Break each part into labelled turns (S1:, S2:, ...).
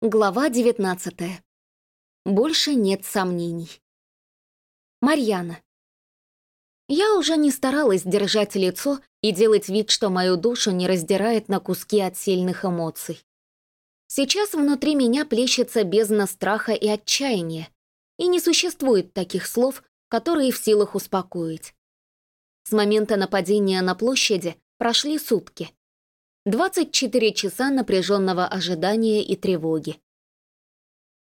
S1: Глава 19. Больше нет сомнений. Марьяна. Я уже не старалась держать лицо и делать вид, что мою душу не раздирает на куски от сильных эмоций. Сейчас внутри меня плещется бездна страха и отчаяния, и не существует таких слов, которые в силах успокоить. С момента нападения на площади прошли сутки — 24 часа напряженного ожидания и тревоги.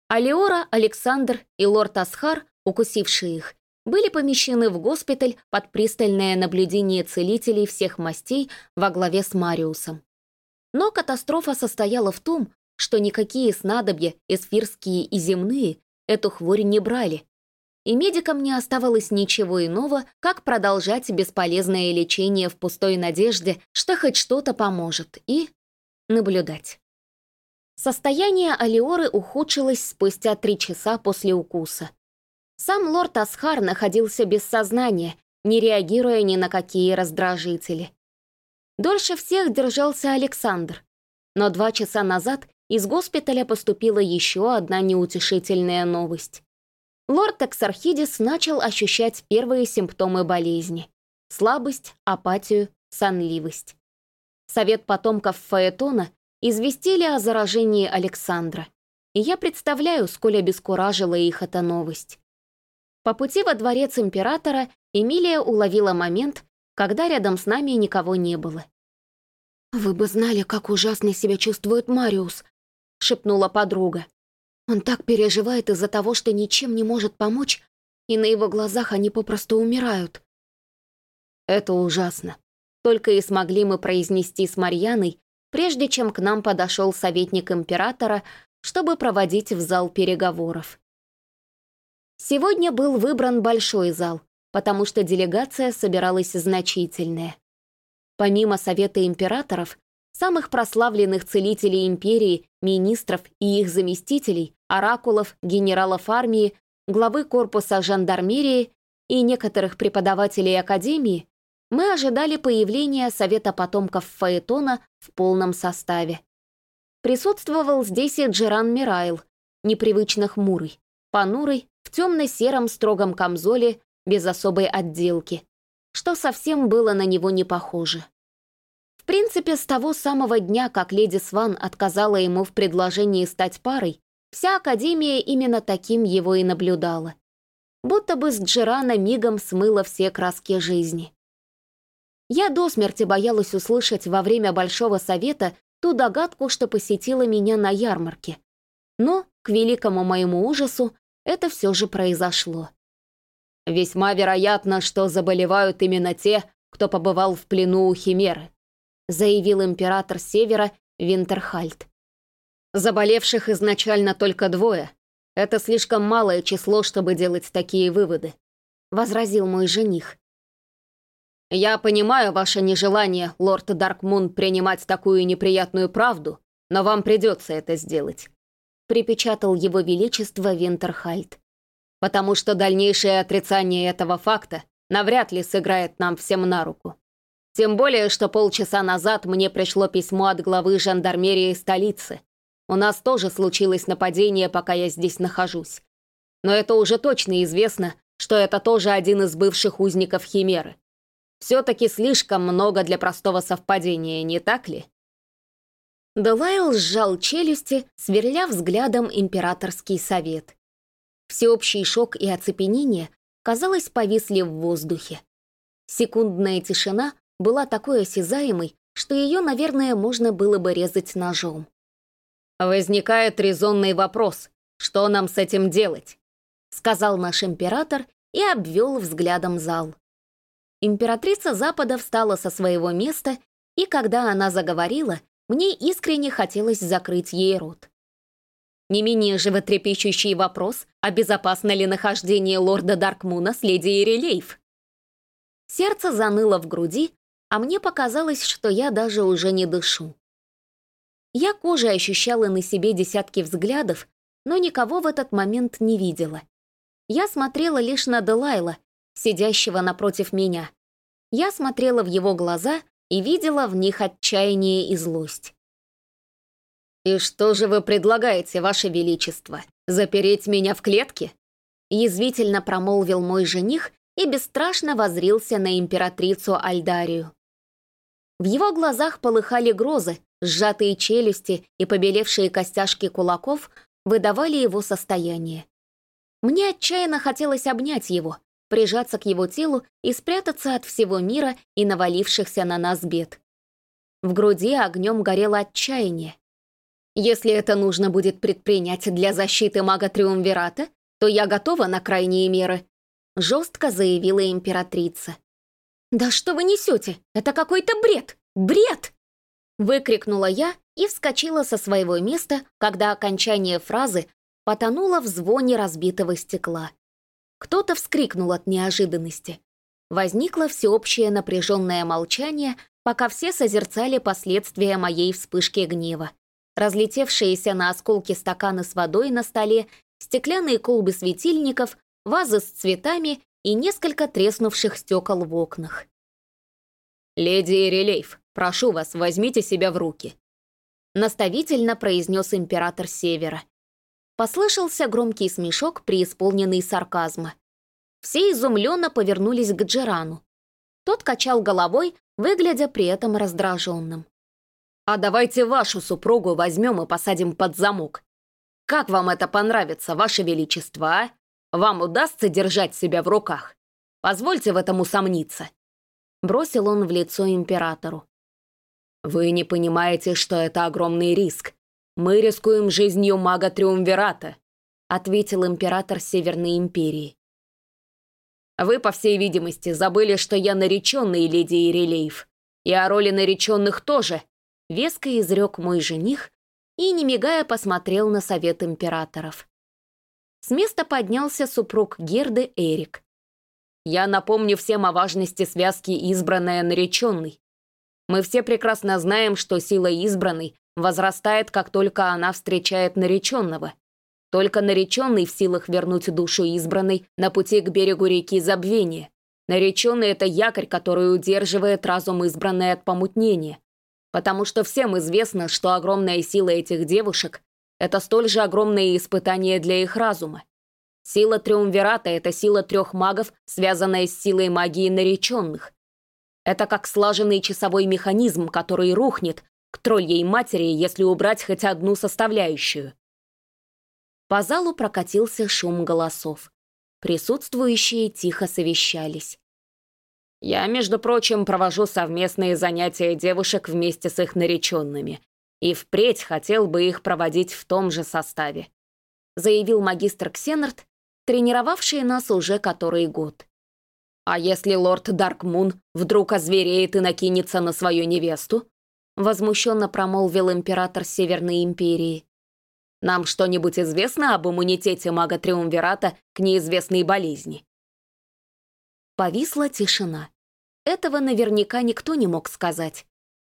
S1: Алиора, Александр и лорд Асхар, укусившие их, были помещены в госпиталь под пристальное наблюдение целителей всех мастей во главе с Мариусом. Но катастрофа состояла в том, что никакие снадобья, эсфирские и земные, эту хворь не брали, и медикам не оставалось ничего иного, как продолжать бесполезное лечение в пустой надежде, что хоть что-то поможет, и наблюдать. Состояние Алиоры ухудшилось спустя три часа после укуса. Сам лорд Асхар находился без сознания, не реагируя ни на какие раздражители. Дольше всех держался Александр, но два часа назад из госпиталя поступила еще одна неутешительная новость лорд Эксархидис начал ощущать первые симптомы болезни — слабость, апатию, сонливость. Совет потомков Фаэтона известили о заражении Александра, и я представляю, сколь обескуражила их эта новость. По пути во дворец императора Эмилия уловила момент, когда рядом с нами никого не было. «Вы бы знали, как ужасно себя чувствует Мариус», — шепнула подруга. Он так переживает из-за того, что ничем не может помочь, и на его глазах они попросту умирают. Это ужасно. Только и смогли мы произнести с Марьяной, прежде чем к нам подошел советник императора, чтобы проводить в зал переговоров. Сегодня был выбран большой зал, потому что делегация собиралась значительная. Помимо Совета императоров, самых прославленных целителей империи, министров и их заместителей, оракулов, генералов армии, главы корпуса жандармерии и некоторых преподавателей академии, мы ожидали появления Совета потомков Фаэтона в полном составе. Присутствовал здесь и Джеран Мирайл, непривычно хмурый, понурый, в темно-сером строгом камзоле, без особой отделки, что совсем было на него не похоже. В принципе, с того самого дня, как леди Сван отказала ему в предложении стать парой, Вся Академия именно таким его и наблюдала. Будто бы с Джерана мигом смыла все краски жизни. Я до смерти боялась услышать во время Большого Совета ту догадку, что посетила меня на ярмарке. Но, к великому моему ужасу, это все же произошло. «Весьма вероятно, что заболевают именно те, кто побывал в плену у Химеры», заявил император Севера Винтерхальд. Заболевших изначально только двое. Это слишком малое число, чтобы делать такие выводы», — возразил мой жених. «Я понимаю ваше нежелание, лорд Даркмун, принимать такую неприятную правду, но вам придется это сделать», — припечатал его величество Винтерхальд. «Потому что дальнейшее отрицание этого факта навряд ли сыграет нам всем на руку. Тем более, что полчаса назад мне пришло письмо от главы жандармерии столицы, у нас тоже случилось нападение, пока я здесь нахожусь. Но это уже точно известно, что это тоже один из бывших узников Химеры. Все-таки слишком много для простого совпадения, не так ли? Делайл сжал челюсти, сверля взглядом императорский совет. Всеобщий шок и оцепенение, казалось, повисли в воздухе. Секундная тишина была такой осязаемой, что ее, наверное, можно было бы резать ножом. «Возникает резонный вопрос, что нам с этим делать?» сказал наш император и обвел взглядом зал. Императрица Запада встала со своего места, и когда она заговорила, мне искренне хотелось закрыть ей рот. Не менее животрепещущий вопрос, а безопасно ли нахождение лорда Даркмуна с леди Ирелейв? Сердце заныло в груди, а мне показалось, что я даже уже не дышу. Я кожей ощущала на себе десятки взглядов, но никого в этот момент не видела. Я смотрела лишь на Делайла, сидящего напротив меня. Я смотрела в его глаза и видела в них отчаяние и злость. «И что же вы предлагаете, Ваше Величество? Запереть меня в клетке?» Язвительно промолвил мой жених и бесстрашно возрился на императрицу Альдарию. В его глазах полыхали грозы, сжатые челюсти и побелевшие костяшки кулаков выдавали его состояние. Мне отчаянно хотелось обнять его, прижаться к его телу и спрятаться от всего мира и навалившихся на нас бед. В груди огнем горело отчаяние. Если это нужно будет предпринять для защиты мага Триумвирата, то я готова на крайние меры», — жестко заявила императрица. «Да что вы несете? Это какой-то бред! Бред!» Выкрикнула я и вскочила со своего места, когда окончание фразы потонуло в звоне разбитого стекла. Кто-то вскрикнул от неожиданности. Возникло всеобщее напряженное молчание, пока все созерцали последствия моей вспышки гнева. Разлетевшиеся на осколки стаканы с водой на столе стеклянные колбы светильников, вазы с цветами и несколько треснувших стекол в окнах.
S2: «Леди Ирелейф, прошу вас, возьмите себя в руки»,
S1: наставительно произнес император Севера. Послышался громкий смешок, преисполненный сарказма. Все изумленно повернулись к Джерану. Тот качал головой, выглядя при этом раздраженным.
S2: «А давайте вашу супругу возьмем и посадим под замок. Как вам это понравится, Ваше Величество, а? Вам удастся держать себя в руках? Позвольте в этом усомниться».
S1: Бросил он в лицо императору.
S2: «Вы не понимаете, что это огромный риск. Мы рискуем жизнью мага Триумвирата», ответил император Северной Империи. «Вы, по всей видимости, забыли, что я нареченный леди Ирелеев. И о роли нареченных тоже», веско изрек мой жених, и, не мигая, посмотрел на совет императоров. С места поднялся супруг Герды Эрик. «Я напомню всем о важности связки избранная нареченной. Мы все прекрасно знаем, что сила избранной возрастает, как только она встречает нареченного. Только нареченный в силах вернуть душу избранной на пути к берегу реки Забвения. Нареченный — это якорь, который удерживает разум избранной от помутнения потому что всем известно, что огромная сила этих девушек — это столь же огромное испытание для их разума. Сила Триумвирата — это сила трех магов, связанная с силой магии нареченных. Это как слаженный часовой механизм, который рухнет к тролльей матери, если убрать хоть одну составляющую.
S1: По залу прокатился шум голосов. Присутствующие тихо совещались.
S2: Я, между прочим, провожу совместные занятия девушек вместе с их нареченными. И впредь хотел бы их проводить в том же составе», заявил магистр Ксенарт, тренировавший нас уже который год. «А если лорд Даркмун вдруг озвереет и накинется на свою невесту?» возмущенно промолвил император Северной Империи. «Нам что-нибудь известно об иммунитете мага Триумвирата к неизвестной болезни?»
S1: Повисла тишина. Этого наверняка никто не мог сказать.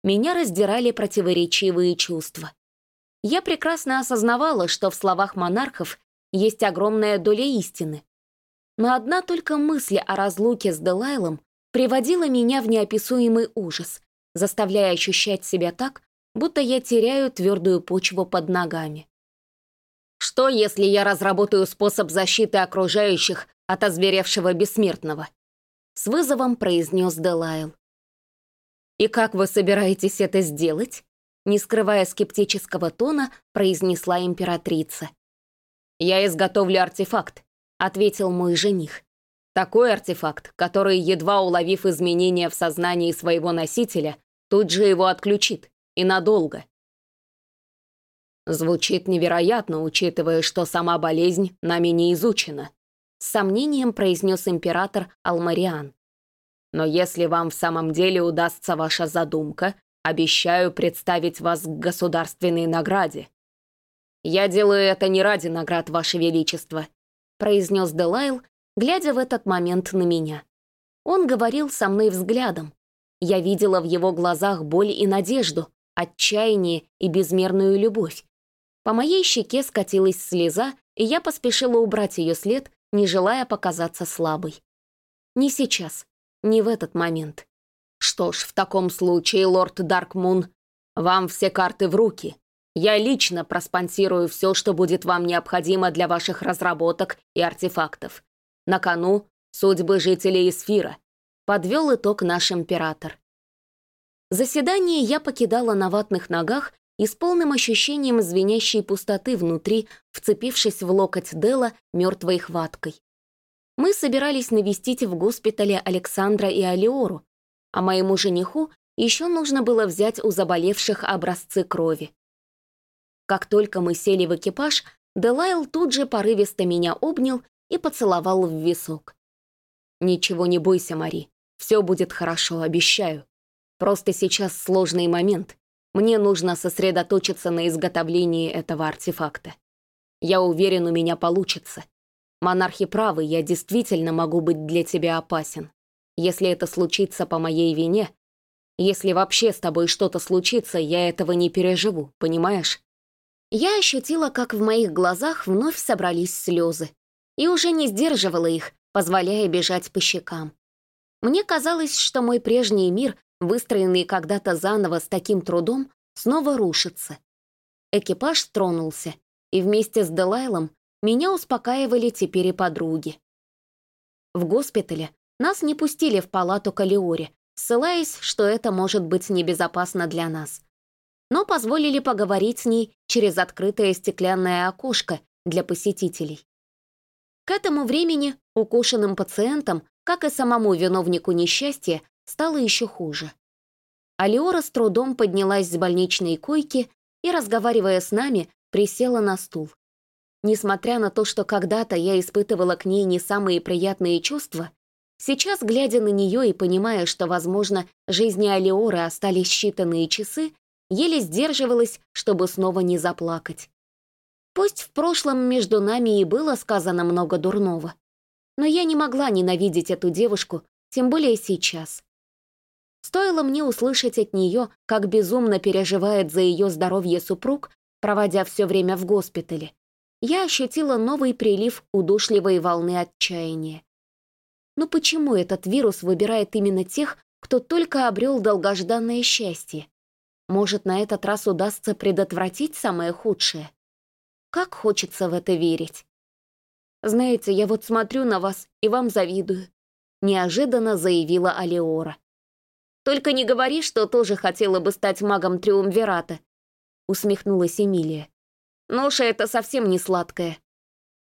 S1: Меня раздирали противоречивые чувства. Я прекрасно осознавала, что в словах монархов есть огромная доля истины. Но одна только мысль о разлуке с Делайлом приводила меня в неописуемый ужас, заставляя ощущать себя так, будто я теряю твердую почву под ногами.
S2: Что, если я разработаю способ защиты окружающих от озверевшего бессмертного?
S1: С вызовом произнес Делайл.
S2: «И как вы собираетесь это сделать?» Не скрывая скептического тона, произнесла императрица. «Я изготовлю артефакт», — ответил мой жених. «Такой артефакт, который, едва уловив изменения в сознании своего носителя, тут же его отключит. И надолго». Звучит невероятно, учитывая, что сама болезнь нами не изучена с сомнением произнес император Алмариан. «Но если вам в самом деле удастся ваша задумка, обещаю представить вас к государственной награде». «Я делаю это не ради наград, Ваше Величество», произнес Делайл, глядя в этот момент на меня. Он говорил со мной взглядом. Я видела в его глазах боль и надежду, отчаяние и безмерную любовь. По моей щеке скатилась слеза, и я поспешила убрать ее след, не желая показаться слабой. Не сейчас, не в этот момент. Что ж, в таком случае, лорд Даркмун, вам все карты в руки. Я лично проспонсирую все, что будет вам необходимо для ваших разработок и артефактов. На кону судьбы жителей Эсфира. Подвел итог наш император. Заседание я покидала на ватных ногах и с полным ощущением звенящей пустоты внутри, вцепившись в локоть Дела мертвой хваткой. Мы собирались навестить в госпитале Александра и Алиору, а моему жениху еще нужно было взять у заболевших образцы крови. Как только мы сели в экипаж, Делайл тут же порывисто меня обнял и поцеловал в висок. «Ничего не бойся, Мари. Все будет хорошо, обещаю. Просто сейчас сложный момент. Мне нужно сосредоточиться на изготовлении этого артефакта. Я уверен, у меня получится. Монархи правы, я действительно могу быть для тебя опасен. Если это случится по моей вине, если вообще с тобой что-то случится, я этого не переживу, понимаешь? Я ощутила, как в моих глазах вновь собрались слезы, и уже не сдерживала их, позволяя бежать по щекам. Мне казалось, что мой прежний мир, выстроенный когда-то заново с таким трудом, снова рушится. Экипаж тронулся, и вместе с Делайлом меня успокаивали теперь и подруги. В госпитале нас не пустили в палату Калиори, ссылаясь, что это может быть небезопасно для нас но позволили поговорить с ней через открытое стеклянное окошко для посетителей. К этому времени укушенным пациентам, как и самому виновнику несчастья, стало еще хуже. Алиора с трудом поднялась с больничной койки и, разговаривая с нами, присела на стул. Несмотря на то, что когда-то я испытывала к ней не самые приятные чувства, сейчас, глядя на нее и понимая, что, возможно, жизни Алиоры остались считанные часы, еле сдерживалась, чтобы снова не заплакать. Пусть в прошлом между нами и было сказано много дурного, но я не могла ненавидеть эту девушку, тем более сейчас. Стоило мне услышать от нее, как безумно переживает за ее здоровье супруг, проводя все время в госпитале. Я ощутила новый прилив удушливой волны отчаяния. Но почему этот вирус выбирает именно тех, кто только обрел долгожданное счастье? Может, на этот раз удастся предотвратить самое худшее? Как хочется в это верить. «Знаете, я вот смотрю на вас и вам завидую», — неожиданно заявила Алиора. «Только не говори, что тоже хотела бы стать магом Триумвирата», — усмехнулась Эмилия. «Ноша это совсем не сладкое».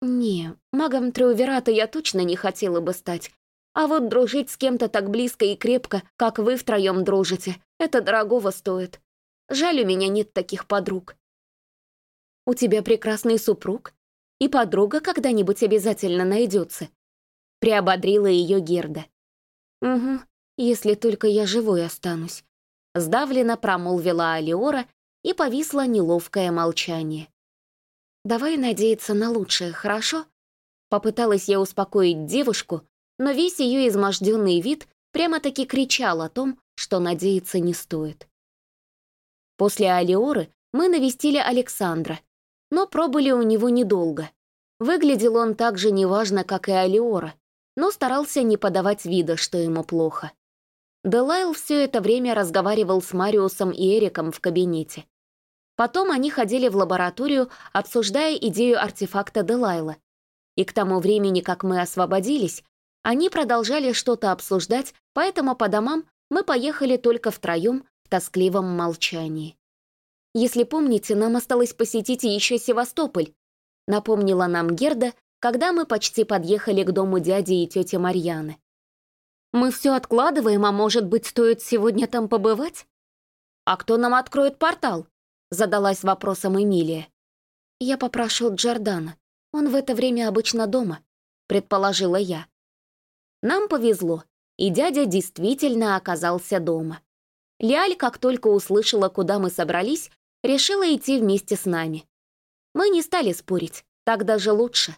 S2: «Не, магом Триумвирата я точно не хотела бы стать, а вот дружить с кем-то так близко и крепко, как вы втроем дружите, это дорогого стоит. Жаль, у меня нет таких подруг. У тебя прекрасный супруг, и подруга когда-нибудь обязательно найдется. Приободрила ее Герда. Угу, если только я живой останусь. Сдавленно промолвила Алиора, и повисло неловкое молчание. «Давай надеяться на лучшее, хорошо?» Попыталась я успокоить девушку, но весь ее изможденный вид прямо-таки кричал о том, что надеяться не стоит. После Алиоры мы навестили Александра, но пробыли у него недолго. Выглядел он так же неважно, как и Алиора, но старался не подавать вида, что ему плохо. Делайл все это время разговаривал с Мариусом и Эриком в кабинете. Потом они ходили в лабораторию, обсуждая идею артефакта Делайла. И к тому времени, как мы освободились, они продолжали что-то обсуждать, поэтому по домам мы поехали только втроем в тоскливом молчании. «Если помните, нам осталось посетить еще Севастополь», напомнила нам Герда, когда мы почти подъехали к дому дяди и тети Марьяны. «Мы все откладываем, а может быть, стоит сегодня там побывать?» «А кто нам откроет портал?» задалась вопросом Эмилия. «Я попрошу Джордана. Он в это время обычно дома», предположила я. Нам повезло, и дядя действительно оказался дома. Лиаль, как только услышала, куда мы собрались, решила идти вместе с нами. Мы не стали спорить, так даже лучше.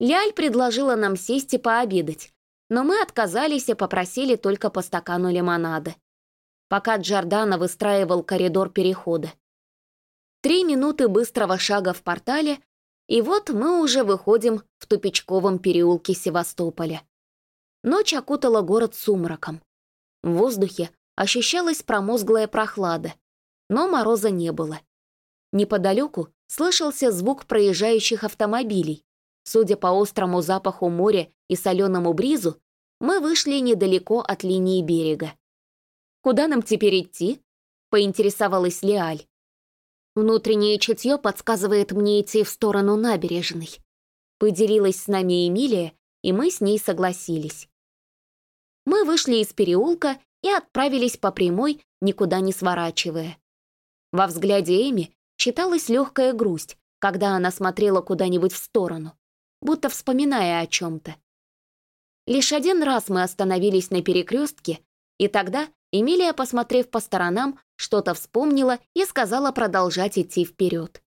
S2: Лиаль предложила нам сесть и пообедать, но мы отказались и попросили только по стакану лимонада. Пока Джордана выстраивал коридор перехода. Три минуты быстрого шага в портале, и вот мы уже выходим в тупичковом переулке Севастополя. Ночь окутала город сумраком. В воздухе ощущалась промозглая прохлада, но мороза не было.
S1: Неподалеку слышался звук проезжающих автомобилей. Судя по острому запаху моря и соленому бризу, мы вышли недалеко от линии берега. «Куда нам теперь идти?» — поинтересовалась Леаль. «Внутреннее чутье подсказывает мне идти в сторону набережной», — поделилась с нами Эмилия, и мы с ней согласились. Мы вышли из переулка и отправились по прямой, никуда не сворачивая. Во взгляде Эми читалась легкая грусть, когда она смотрела куда-нибудь в сторону, будто вспоминая о чем-то. Лишь один раз мы остановились на перекрестке, и тогда Эмилия, посмотрев по сторонам, что-то вспомнила и сказала продолжать идти вперед.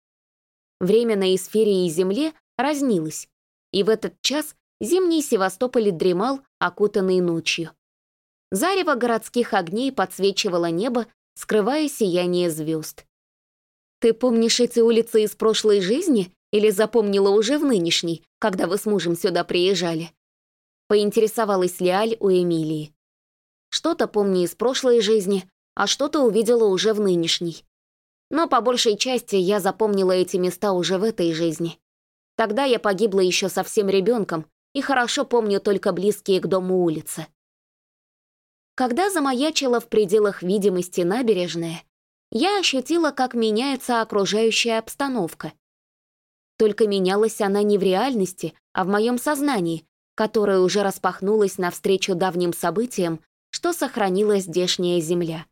S1: Время на эсфере и Земле разнилось, и в этот час зимний Севастополь дремал, окутанный ночью. Зарево городских огней подсвечивало небо, скрывая сияние звезд. «Ты помнишь эти улицы из прошлой жизни или запомнила уже в нынешней, когда вы с мужем сюда приезжали?» Поинтересовалась Лиаль у Эмилии. Что-то помню из прошлой жизни, а что-то увидела уже в нынешней. Но по большей части я запомнила эти места уже в этой жизни. Тогда я погибла еще совсем ребенком и хорошо помню только близкие к дому улицы. Когда замаячила в пределах видимости набережная, я ощутила, как меняется окружающая обстановка. Только менялась она не в реальности, а в моем сознании, которое уже распахнулось навстречу давним событиям, что сохранила здешняя земля.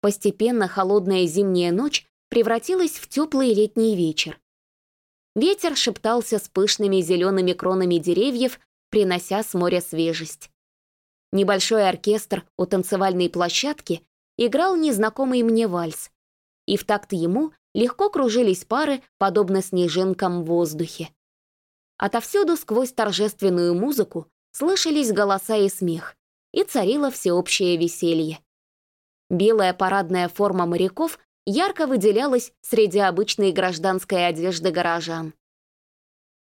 S1: Постепенно холодная зимняя ночь превратилась в теплый летний вечер. Ветер шептался с пышными зелеными кронами деревьев, принося с моря свежесть. Небольшой оркестр у танцевальной площадки играл незнакомый мне вальс, и в такт ему легко кружились пары, подобно снежинкам в воздухе. Отовсюду сквозь торжественную музыку слышались голоса и смех, и царило всеобщее веселье. Белая парадная форма моряков ярко выделялась среди обычной гражданской одежды горожан.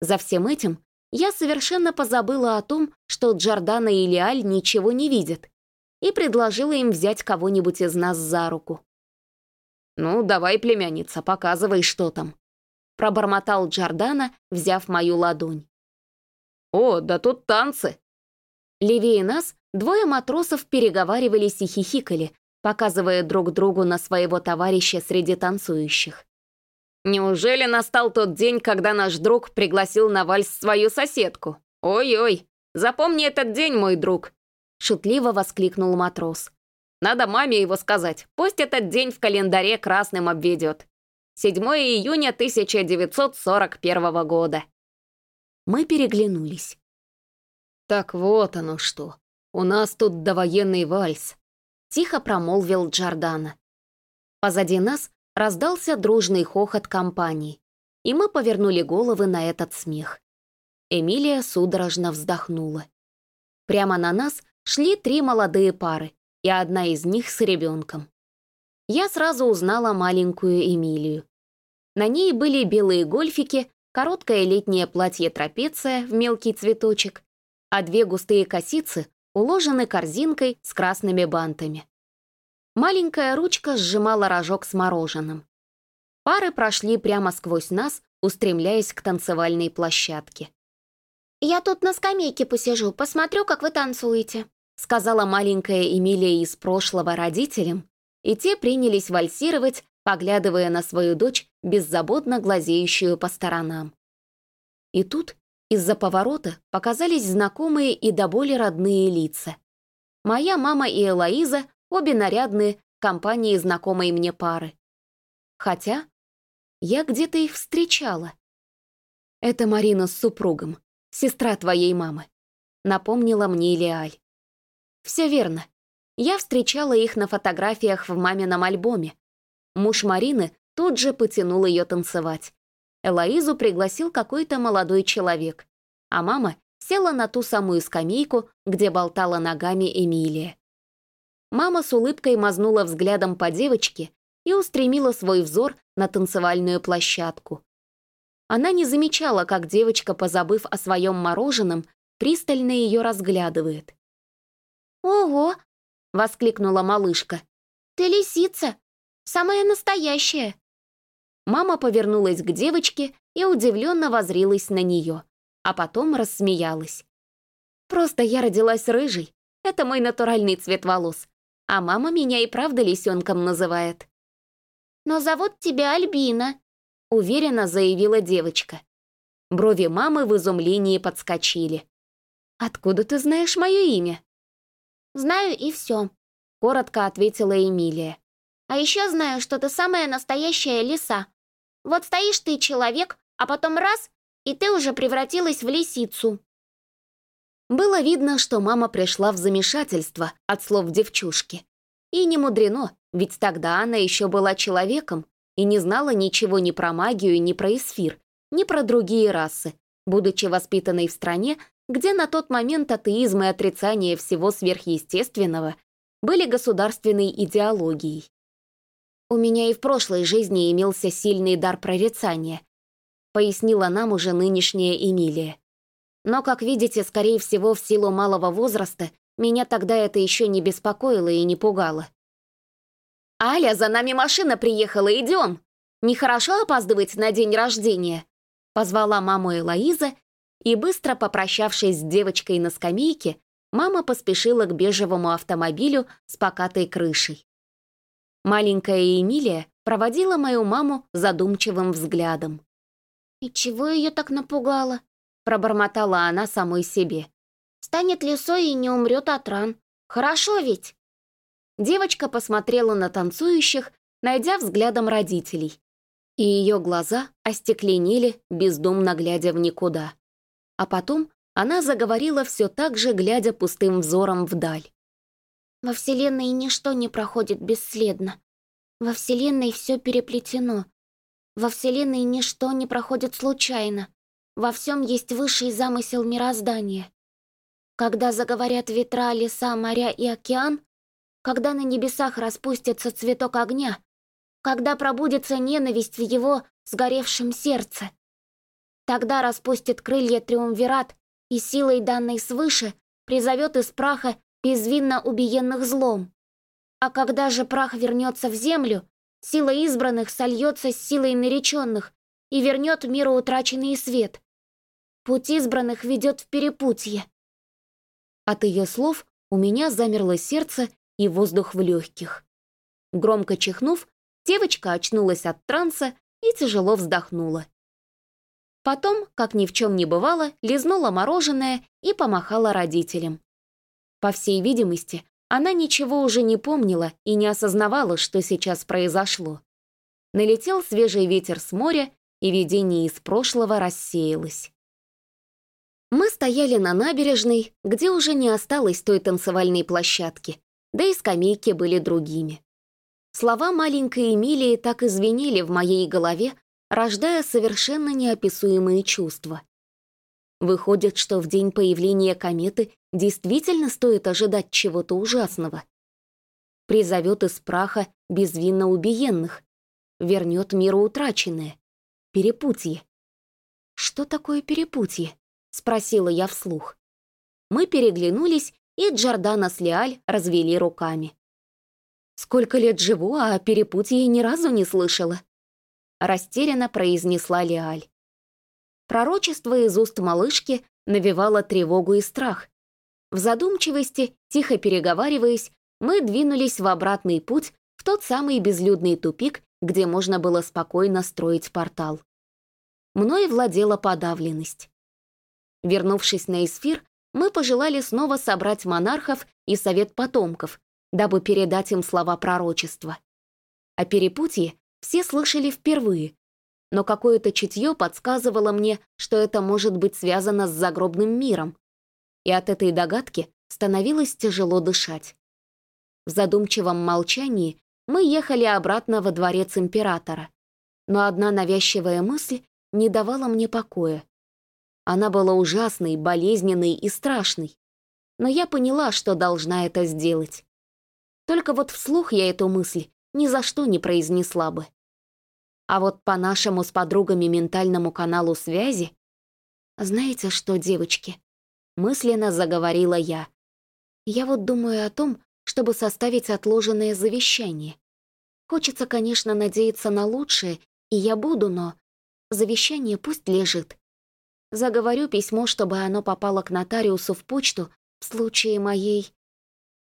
S1: За всем этим я совершенно позабыла о том, что Джордана и Лиаль ничего не видят, и предложила им взять кого-нибудь из нас за руку. «Ну, давай, племянница, показывай, что там», — пробормотал Джордана, взяв мою ладонь. «О, да тут танцы!» Левее нас двое матросов переговаривались и хихикали, показывая друг другу на своего товарища среди танцующих. «Неужели настал тот день, когда наш друг пригласил на вальс свою соседку? Ой-ой, запомни этот день, мой друг!» Шутливо воскликнул матрос. «Надо маме его сказать, пусть этот день в календаре красным обведет. 7 июня 1941 года». Мы переглянулись. «Так вот оно что. У нас тут довоенный вальс», — тихо промолвил Джордана. Позади нас раздался дружный хохот компании, и мы повернули головы на этот смех. Эмилия судорожно вздохнула. Прямо на нас шли три молодые пары, и одна из них с ребенком. Я сразу узнала маленькую Эмилию. На ней были белые гольфики, короткое летнее платье трапеция в мелкий цветочек, а две густые косицы уложены корзинкой с красными бантами. Маленькая ручка сжимала рожок с мороженым. Пары прошли прямо сквозь нас, устремляясь к танцевальной площадке.
S3: «Я тут на скамейке посижу, посмотрю, как вы танцуете»,
S1: сказала маленькая Эмилия из прошлого родителям, и те принялись вальсировать, поглядывая на свою дочь, беззаботно глазеющую по сторонам. И тут из-за поворота показались знакомые и до боли родные лица. Моя мама и Элоиза, обе нарядные, компании знакомой мне пары. Хотя я где-то их встречала. Это Марина с супругом, сестра твоей мамы, напомнила мне Лиаль. Все верно. Я встречала их на фотографиях в мамином альбоме. Муж Марины тут же потянул ее танцевать. Элоизу пригласил какой-то молодой человек, а мама села на ту самую скамейку, где болтала ногами Эмилия. Мама с улыбкой мазнула взглядом по девочке и устремила свой взор на танцевальную площадку. Она не замечала, как девочка, позабыв о своем мороженом, пристально ее разглядывает.
S3: «Ого!» — воскликнула малышка. «Ты лисица! Самая настоящая!»
S1: Мама повернулась к девочке и удивленно возрилась на нее, а потом рассмеялась. «Просто я родилась рыжей. Это мой натуральный цвет волос. А мама меня и правда лисенком называет».
S3: «Но зовут тебя Альбина», —
S1: уверенно заявила девочка. Брови мамы в изумлении подскочили. «Откуда ты знаешь мое имя?»
S3: «Знаю и все», —
S1: коротко ответила Эмилия.
S3: «А еще знаю, что ты самая настоящая лиса. Вот стоишь ты человек, а потом раз, и ты уже превратилась в лисицу».
S1: Было видно, что мама пришла в замешательство от слов девчушки. И не мудрено, ведь тогда она еще была человеком и не знала ничего ни про магию, ни про эсфир, ни про другие расы, будучи воспитанной в стране, где на тот момент атеизм и отрицание всего сверхъестественного были государственной идеологией. «У меня и в прошлой жизни имелся сильный дар прорицания», пояснила нам уже нынешняя Эмилия. Но, как видите, скорее всего, в силу малого возраста, меня тогда это еще не беспокоило и не пугало. «Аля, за нами машина приехала, идем! Нехорошо опаздывать на день рождения!» Позвала маму Элоиза и, быстро попрощавшись с девочкой на скамейке, мама поспешила к бежевому автомобилю с покатой крышей. Маленькая Эмилия проводила мою маму задумчивым взглядом.
S3: «И чего ее так напугало?» — пробормотала она самой себе. «Станет лисой и не умрет от ран. Хорошо ведь?»
S1: Девочка посмотрела на танцующих, найдя взглядом родителей. И ее глаза остекленели, бездумно глядя в никуда. А потом она заговорила все так же, глядя пустым взором вдаль.
S3: «Во Вселенной ничто не проходит бесследно. Во Вселенной все переплетено. Во Вселенной ничто не проходит случайно. Во всем есть высший замысел мироздания. Когда заговорят ветра, леса, моря и океан, когда на небесах распустится цветок огня, когда пробудется ненависть в его сгоревшем сердце, Тогда распустит крылья Триумвират и силой, данной свыше, призовет из праха безвинно убиенных злом. А когда же прах вернется в землю, сила избранных сольется с силой нареченных и вернет миру утраченный свет. Путь избранных ведет в перепутье.
S1: От ее слов у меня замерло сердце и воздух в легких. Громко чихнув, девочка очнулась от транса и тяжело вздохнула. Потом, как ни в чем не бывало, лизнула мороженое и помахала родителям. По всей видимости, она ничего уже не помнила и не осознавала, что сейчас произошло. Налетел свежий ветер с моря, и видение из прошлого рассеялось. Мы стояли на набережной, где уже не осталось той танцевальной площадки, да и скамейки были другими. Слова маленькой Эмилии так извинили в моей голове, рождая совершенно неописуемые чувства. Выходит, что в день появления кометы действительно стоит ожидать чего-то ужасного. Призовет из праха безвинно убиенных, вернет миру утраченное. Перепутье. «Что такое перепутье?» — спросила я вслух. Мы переглянулись, и Джордана с Леаль развели руками. «Сколько лет живу, а перепутье ни разу не слышала», растерянно произнесла Лиаль. Пророчество из уст малышки навевало тревогу и страх. В задумчивости, тихо переговариваясь, мы двинулись в обратный путь в тот самый безлюдный тупик, где можно было спокойно строить портал. Мной владела подавленность. Вернувшись на эсфир, мы пожелали снова собрать монархов и совет потомков, дабы передать им слова пророчества. О перепутье все слышали впервые, но какое-то чутье подсказывало мне, что это может быть связано с загробным миром. И от этой догадки становилось тяжело дышать. В задумчивом молчании мы ехали обратно во дворец императора, но одна навязчивая мысль не давала мне покоя. Она была ужасной, болезненной и страшной, но я поняла, что должна это сделать. Только вот вслух я эту мысль ни за что не произнесла бы. А вот по нашему с подругами ментальному каналу связи... Знаете что, девочки? Мысленно заговорила я. Я вот думаю о том, чтобы составить отложенное завещание. Хочется, конечно, надеяться на лучшее
S3: И я буду, но завещание пусть лежит. Заговорю письмо, чтобы оно попало к нотариусу в почту в случае моей...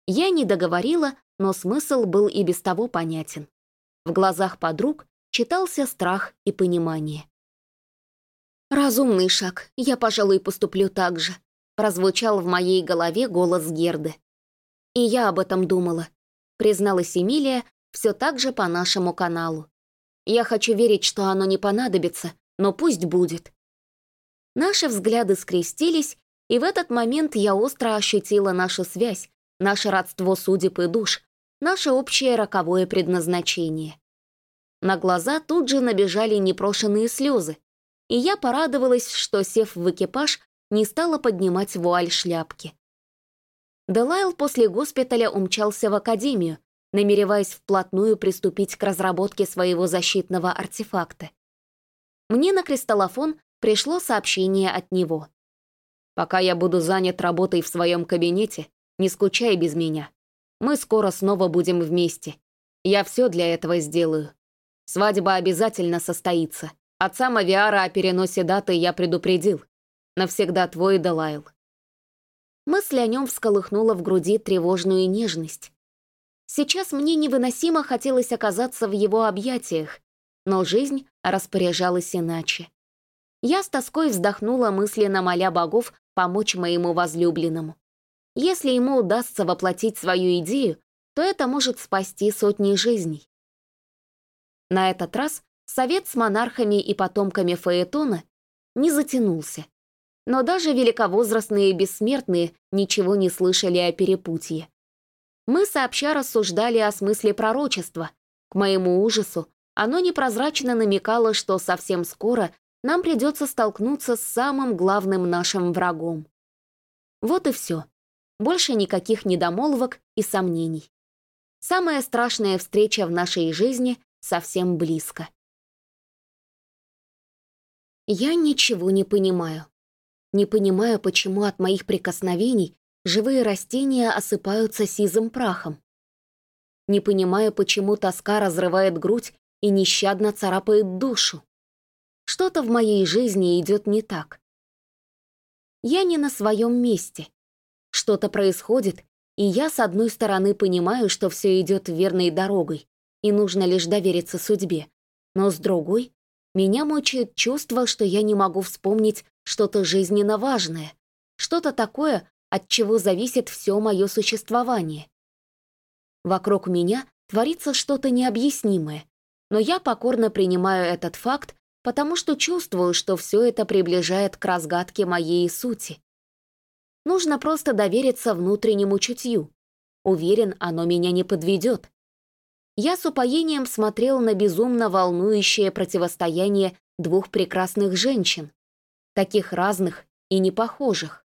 S1: Я не договорила, но смысл был и без того понятен. В глазах подруг читался страх и понимание. «Разумный шаг, я, пожалуй, поступлю так же», прозвучал в моей голове голос Герды. «И я об этом думала», призналась Эмилия все так же по нашему каналу. «Я хочу верить, что оно не понадобится, но пусть будет». Наши взгляды скрестились, и в этот момент я остро ощутила нашу связь, наше родство судеб и душ, наше общее роковое предназначение. На глаза тут же набежали непрошенные слезы, и я порадовалась, что, сев в экипаж, не стала поднимать вуаль шляпки. Делайл после госпиталя умчался в академию, намереваясь вплотную приступить к разработке своего защитного артефакта. Мне на кристаллофон пришло сообщение от него. «Пока я буду занят работой в своем кабинете, не скучай без меня. Мы скоро снова будем вместе. Я все для этого сделаю. Свадьба обязательно состоится. Отца Мавиара о переносе даты я предупредил. Навсегда твой Делайл». Мысль о нем всколыхнула в груди тревожную нежность. Сейчас мне невыносимо хотелось оказаться в его объятиях, но жизнь распоряжалась иначе. Я с тоской вздохнула, мысленно моля богов помочь моему возлюбленному. Если ему удастся воплотить свою идею, то это может спасти сотни жизней. На этот раз совет с монархами и потомками Фаэтона не затянулся. Но даже великовозрастные бессмертные ничего не слышали о перепутье. Мы сообща рассуждали о смысле пророчества. К моему ужасу, оно непрозрачно намекало, что совсем скоро нам придется столкнуться с самым главным нашим врагом. Вот и все. Больше никаких недомолвок и сомнений. Самая страшная встреча в нашей жизни совсем близко. Я ничего не понимаю. Не понимаю, почему от моих прикосновений живые растения осыпаются сизым прахом. Не понимаю, почему тоска разрывает грудь и нещадно царапает душу. Что-то в моей жизни идет не так. Я не на своем месте. Что-то происходит, и я, с одной стороны, понимаю, что все идет верной дорогой, и нужно лишь довериться судьбе. Но с другой, меня мучает чувство, что я не могу вспомнить что-то жизненно важное, что-то такое, от чего зависит все мое существование. Вокруг меня творится что-то необъяснимое, но я покорно принимаю этот факт, потому что чувствую, что все это приближает к разгадке моей сути. Нужно просто довериться внутреннему чутью. Уверен, оно меня не подведет. Я с упоением смотрел на безумно волнующее противостояние двух прекрасных женщин, таких разных и не похожих.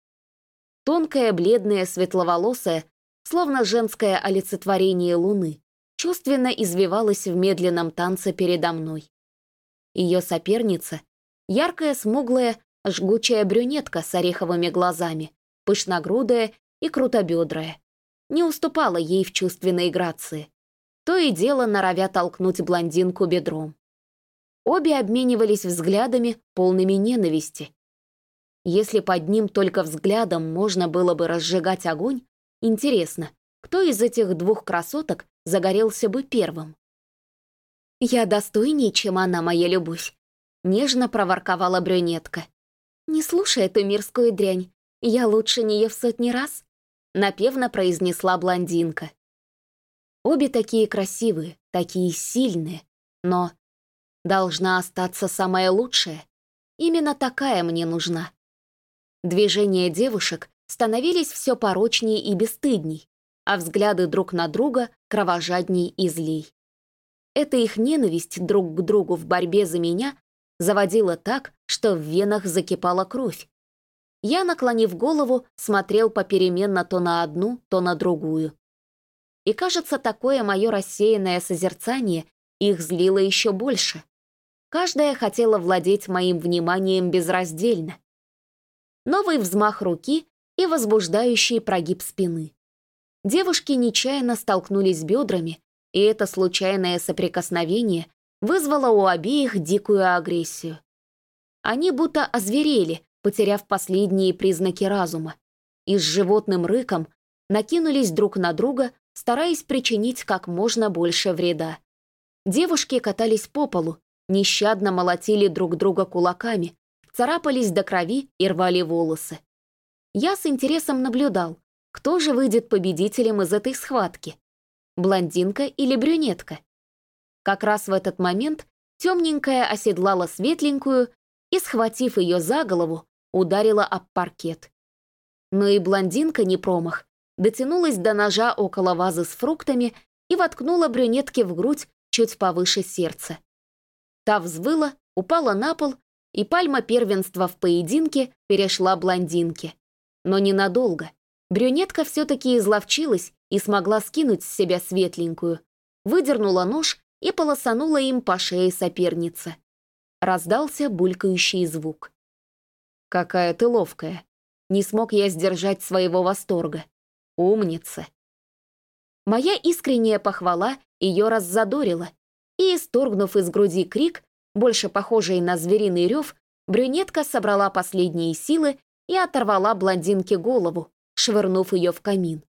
S1: Тонкая, бледная, светловолосая, словно женское олицетворение луны, чувственно извивалась в медленном танце передо мной. Ее соперница — яркая, смуглая, жгучая брюнетка с ореховыми глазами, пышногрудая и крутобедрая. Не уступала ей в чувственной грации. То и дело норовя толкнуть блондинку бедром. Обе обменивались взглядами, полными ненависти, если под ним только взглядом можно было бы разжигать огонь, интересно, кто из этих двух красоток загорелся бы первым? «Я достойнее, чем она, моя любовь», — нежно проворковала брюнетка. «Не слушай эту мирскую дрянь, я лучше нее в сотни раз», — напевно произнесла блондинка. Обе такие красивые, такие сильные, но должна остаться самая лучшая. Именно такая мне нужна. Движения девушек становились все порочнее и бесстыдней, а взгляды друг на друга кровожадней и злей. Эта их ненависть друг к другу в борьбе за меня заводила так, что в венах закипала кровь. Я, наклонив голову, смотрел попеременно то на одну, то на другую. И, кажется, такое мое рассеянное созерцание их злило еще больше. Каждая хотела владеть моим вниманием безраздельно новый взмах руки и возбуждающий прогиб спины. Девушки нечаянно столкнулись бедрами, и это случайное соприкосновение вызвало у обеих дикую агрессию. Они будто озверели, потеряв последние признаки разума, и с животным рыком накинулись друг на друга, стараясь причинить как можно больше вреда. Девушки катались по полу, нещадно молотили друг друга кулаками, царапались до крови и рвали волосы. Я с интересом наблюдал, кто же выйдет победителем из этой схватки, блондинка или брюнетка. Как раз в этот момент темненькая оседлала светленькую и, схватив ее за голову, ударила об паркет. Но и блондинка не промах, дотянулась до ножа около вазы с фруктами и воткнула брюнетке в грудь чуть повыше сердца. Та взвыла, упала на пол, и пальма первенства в поединке перешла блондинке. Но ненадолго. Брюнетка все-таки изловчилась и смогла скинуть с себя светленькую, выдернула нож и полосанула им по шее соперницы. Раздался булькающий звук. «Какая ты ловкая!» Не смог я сдержать своего восторга. Умница. Моя искренняя похвала ее раззадорила, и, исторгнув из груди крик, больше похожий на звериный рев, брюнетка собрала последние силы и оторвала блондинке голову, швырнув ее в камин.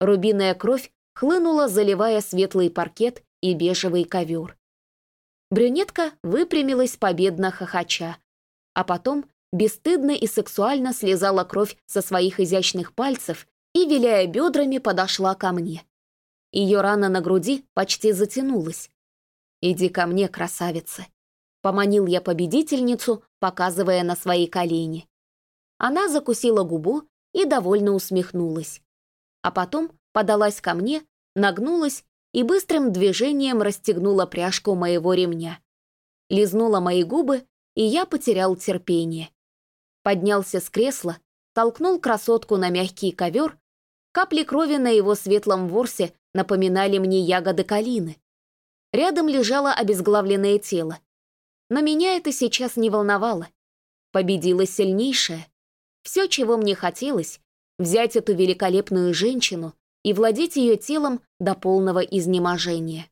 S1: Рубиная кровь хлынула, заливая светлый паркет и бежевый ковер. Брюнетка выпрямилась победно хохоча, а потом бесстыдно и сексуально слезала кровь со своих изящных пальцев и, виляя бедрами, подошла ко мне. Ее рана на груди почти затянулась. «Иди ко мне, красавица!» Поманил я победительницу, показывая на свои колени. Она закусила губу и довольно усмехнулась. А потом подалась ко мне, нагнулась и быстрым движением расстегнула пряжку моего ремня. Лизнула мои губы, и я потерял терпение. Поднялся с кресла, толкнул красотку на мягкий ковер Капли крови на его светлом ворсе напоминали мне ягоды калины. Рядом лежало обезглавленное тело. Но меня это сейчас не волновало. Победила сильнейшая. Все, чего мне хотелось, взять эту великолепную женщину и владеть ее телом до полного изнеможения.